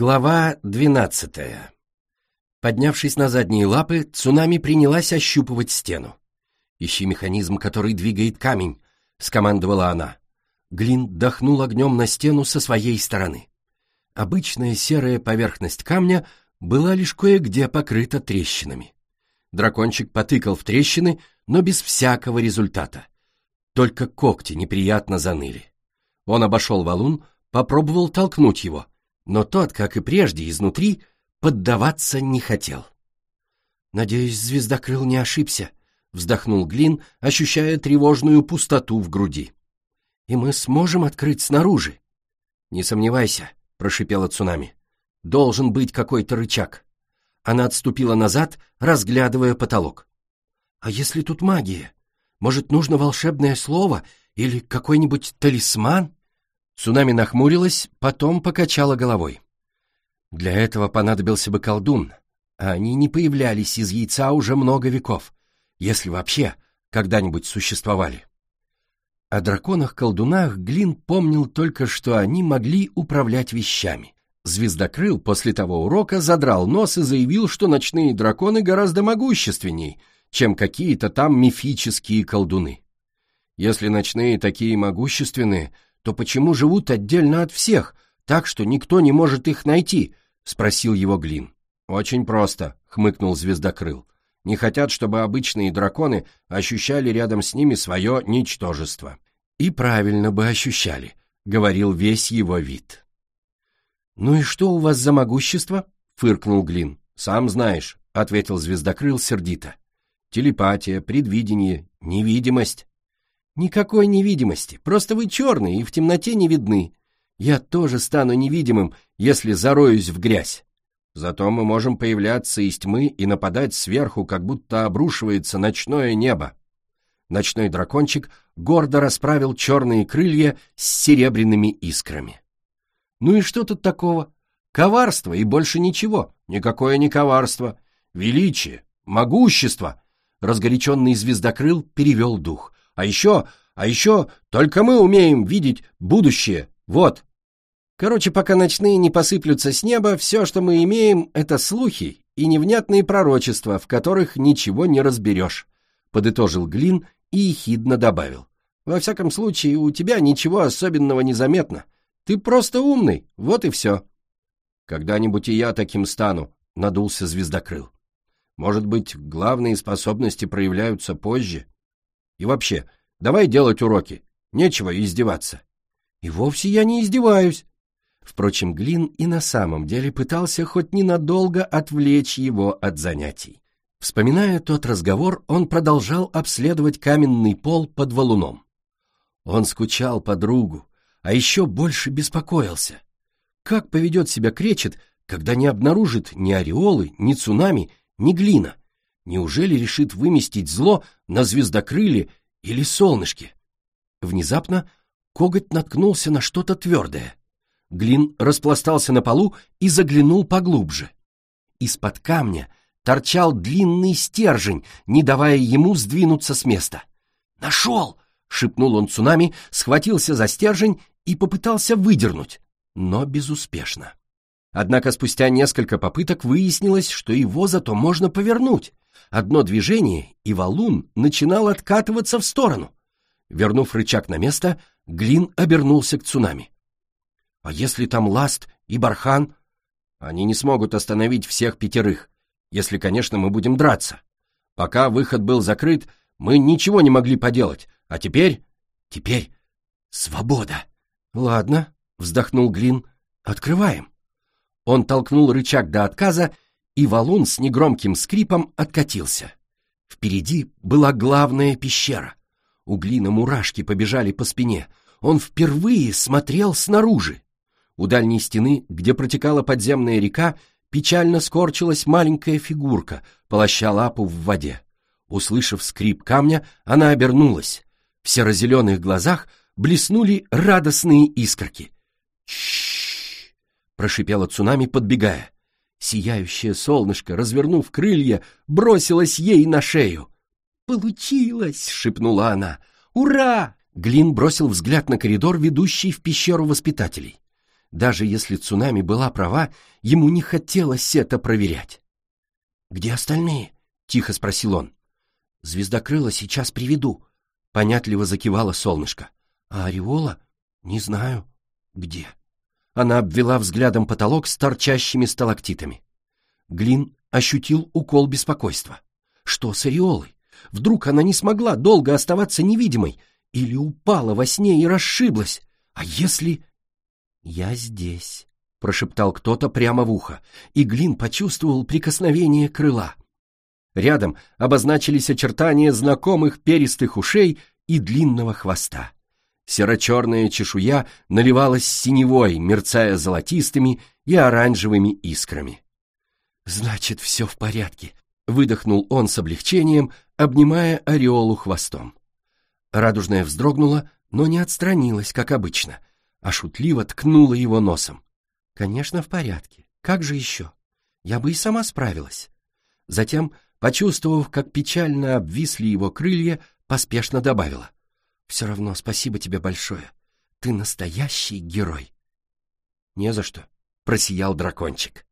Глава двенадцатая. Поднявшись на задние лапы, цунами принялась ощупывать стену. «Ищи механизм, который двигает камень», — скомандовала она. Глин дохнул огнем на стену со своей стороны. Обычная серая поверхность камня была лишь кое-где покрыта трещинами. Дракончик потыкал в трещины, но без всякого результата. Только когти неприятно заныли. Он обошел валун, попробовал толкнуть его, но тот, как и прежде, изнутри, поддаваться не хотел. «Надеюсь, звездокрыл не ошибся», — вздохнул Глин, ощущая тревожную пустоту в груди. «И мы сможем открыть снаружи?» «Не сомневайся», — прошипела цунами. «Должен быть какой-то рычаг». Она отступила назад, разглядывая потолок. «А если тут магия? Может, нужно волшебное слово или какой-нибудь талисман?» Цунами нахмурилась, потом покачала головой. Для этого понадобился бы колдун, а они не появлялись из яйца уже много веков, если вообще когда-нибудь существовали. О драконах-колдунах Глин помнил только, что они могли управлять вещами. Звездокрыл после того урока задрал нос и заявил, что ночные драконы гораздо могущественней, чем какие-то там мифические колдуны. Если ночные такие могущественные, то почему живут отдельно от всех, так что никто не может их найти? Спросил его Глин. Очень просто, хмыкнул Звездокрыл. Не хотят, чтобы обычные драконы ощущали рядом с ними свое ничтожество. И правильно бы ощущали, говорил весь его вид. «Ну и что у вас за могущество?» — фыркнул Глин. «Сам знаешь», — ответил Звездокрыл сердито. «Телепатия, предвидение, невидимость». «Никакой невидимости, просто вы черные и в темноте не видны. Я тоже стану невидимым, если зароюсь в грязь. Зато мы можем появляться из тьмы и нападать сверху, как будто обрушивается ночное небо». Ночной дракончик гордо расправил черные крылья с серебряными искрами. «Ну и что тут такого? Коварство и больше ничего. Никакое не коварство. Величие, могущество!» Разгоряченный звездокрыл перевел дух. А еще, а еще, только мы умеем видеть будущее. Вот. Короче, пока ночные не посыплются с неба, все, что мы имеем, это слухи и невнятные пророчества, в которых ничего не разберешь. Подытожил Глин и ехидно добавил. Во всяком случае, у тебя ничего особенного не заметно. Ты просто умный, вот и все. Когда-нибудь и я таким стану, надулся звездокрыл. Может быть, главные способности проявляются позже, и вообще, давай делать уроки. Нечего издеваться. И вовсе я не издеваюсь. Впрочем, Глин и на самом деле пытался хоть ненадолго отвлечь его от занятий. Вспоминая тот разговор, он продолжал обследовать каменный пол под валуном. Он скучал по другу, а еще больше беспокоился. Как поведет себя кречет, когда не обнаружит ни ореолы, ни цунами, ни глина? Неужели решит выместить зло на звездокрыле или солнышке? Внезапно коготь наткнулся на что-то твердое. Глин распластался на полу и заглянул поглубже. Из-под камня торчал длинный стержень, не давая ему сдвинуться с места. «Нашел!» — шепнул он цунами, схватился за стержень и попытался выдернуть, но безуспешно. Однако спустя несколько попыток выяснилось, что его зато можно повернуть. Одно движение, и валун начинал откатываться в сторону. Вернув рычаг на место, Глин обернулся к цунами. «А если там Ласт и Бархан?» «Они не смогут остановить всех пятерых, если, конечно, мы будем драться. Пока выход был закрыт, мы ничего не могли поделать, а теперь... Теперь свобода!» «Ладно», — вздохнул Глин, — «открываем». Он толкнул рычаг до отказа и валун с негромким скрипом откатился. Впереди была главная пещера. У Глина мурашки побежали по спине. Он впервые смотрел снаружи. У дальней стены, где протекала подземная река, печально скорчилась маленькая фигурка, полоща лапу в воде. Услышав скрип камня, она обернулась. В серо-зеленых глазах блеснули радостные искорки. «Чш!» — прошипела цунами, подбегая. Сияющее солнышко, развернув крылья, бросилось ей на шею. «Получилось!» — шепнула она. «Ура!» Глин бросил взгляд на коридор, ведущий в пещеру воспитателей. Даже если цунами была права, ему не хотелось это проверять. «Где остальные?» — тихо спросил он. «Звездокрыла сейчас приведу», — понятливо закивало солнышко. «А ореола? Не знаю. Где?» Она обвела взглядом потолок с торчащими сталактитами. Глин ощутил укол беспокойства. Что с ореолой? Вдруг она не смогла долго оставаться невидимой или упала во сне и расшиблась? А если... «Я здесь», — прошептал кто-то прямо в ухо, и Глин почувствовал прикосновение крыла. Рядом обозначились очертания знакомых перистых ушей и длинного хвоста. Серо-черная чешуя наливалась синевой, мерцая золотистыми и оранжевыми искрами. «Значит, все в порядке», — выдохнул он с облегчением, обнимая ореолу хвостом. Радужная вздрогнула, но не отстранилась, как обычно, а шутливо ткнула его носом. «Конечно, в порядке. Как же еще? Я бы и сама справилась». Затем, почувствовав, как печально обвисли его крылья, поспешно добавила. «Все равно спасибо тебе большое. Ты настоящий герой». «Не за что», — просиял дракончик.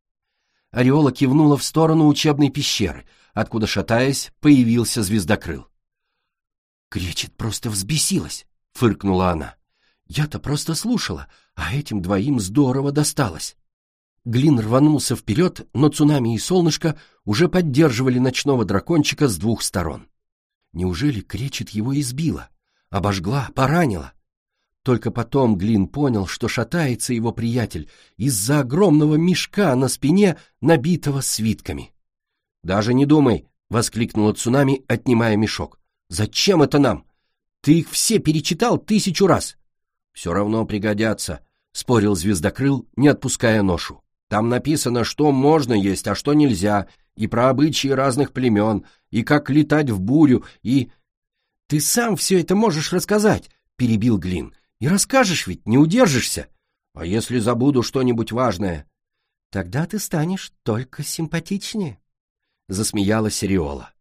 Ореола кивнула в сторону учебной пещеры, откуда, шатаясь, появился звездокрыл. «Кречет просто взбесилась», — фыркнула она. «Я-то просто слушала, а этим двоим здорово досталось». Глин рванулся вперед, но цунами и солнышко уже поддерживали ночного дракончика с двух сторон. Неужели Кречет его избила, обожгла, поранила? Только потом Глин понял, что шатается его приятель из-за огромного мешка на спине, набитого свитками. «Даже не думай!» — воскликнула цунами, отнимая мешок. «Зачем это нам? Ты их все перечитал тысячу раз!» «Все равно пригодятся», — спорил звездокрыл, не отпуская ношу. «Там написано, что можно есть, а что нельзя, и про обычаи разных племен, и как летать в бурю, и...» «Ты сам все это можешь рассказать», — перебил Глин. И расскажешь ведь, не удержишься. А если забуду что-нибудь важное? Тогда ты станешь только симпатичнее. Засмеялась Сериола.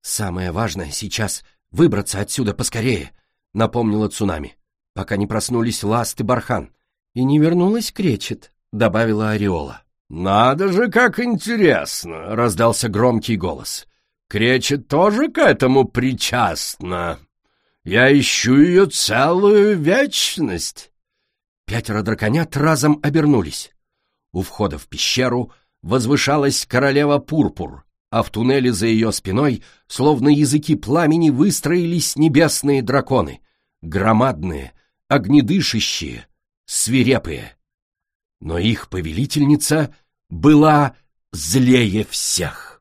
Самое важное сейчас — выбраться отсюда поскорее, напомнила цунами, пока не проснулись Ласт и Бархан. И не вернулась Кречет, добавила Ореола. «Надо же, как интересно!» — раздался громкий голос. «Кречет тоже к этому причастна!» Я ищу ее целую вечность. Пятеро драконят разом обернулись. У входа в пещеру возвышалась королева Пурпур, а в туннеле за ее спиной, словно языки пламени, выстроились небесные драконы, громадные, огнедышащие, свирепые. Но их повелительница была злее всех.